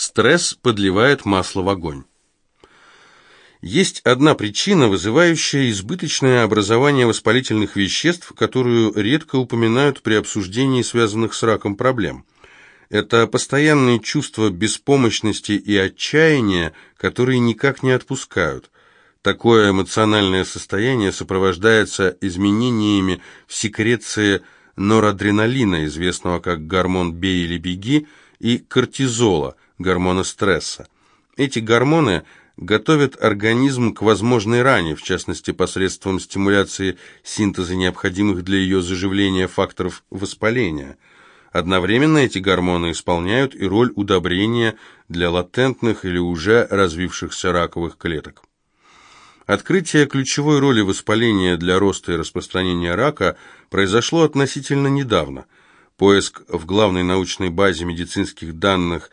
Стресс подливает масло в огонь. Есть одна причина, вызывающая избыточное образование воспалительных веществ, которую редко упоминают при обсуждении связанных с раком проблем. Это постоянные чувства беспомощности и отчаяния, которые никак не отпускают. Такое эмоциональное состояние сопровождается изменениями в секреции норадреналина, известного как гормон «бей или беги», и кортизола, гормона стресса. Эти гормоны – готовят организм к возможной ране, в частности посредством стимуляции синтеза необходимых для ее заживления факторов воспаления. Одновременно эти гормоны исполняют и роль удобрения для латентных или уже развившихся раковых клеток. Открытие ключевой роли воспаления для роста и распространения рака произошло относительно недавно. Поиск в главной научной базе медицинских данных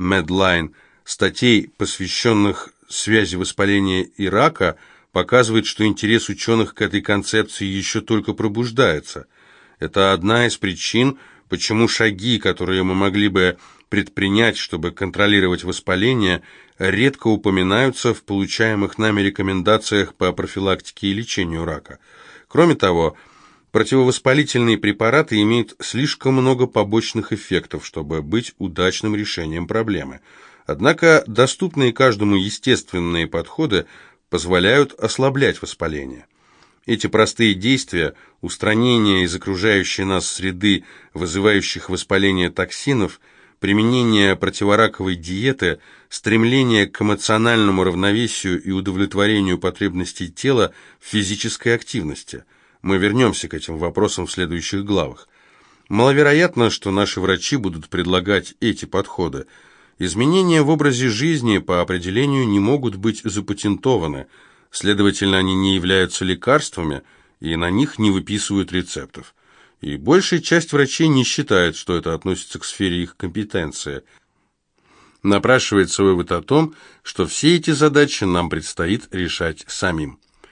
Medline статей, посвященных связи воспаления и рака показывает, что интерес ученых к этой концепции еще только пробуждается. Это одна из причин, почему шаги, которые мы могли бы предпринять, чтобы контролировать воспаление, редко упоминаются в получаемых нами рекомендациях по профилактике и лечению рака. Кроме того, противовоспалительные препараты имеют слишком много побочных эффектов, чтобы быть удачным решением проблемы – Однако доступные каждому естественные подходы позволяют ослаблять воспаление. Эти простые действия, устранение из окружающей нас среды, вызывающих воспаление токсинов, применение противораковой диеты, стремление к эмоциональному равновесию и удовлетворению потребностей тела в физической активности. Мы вернемся к этим вопросам в следующих главах. Маловероятно, что наши врачи будут предлагать эти подходы – Изменения в образе жизни по определению не могут быть запатентованы, следовательно, они не являются лекарствами, и на них не выписывают рецептов. И большая часть врачей не считает, что это относится к сфере их компетенции. Напрашивается вывод о том, что все эти задачи нам предстоит решать самим.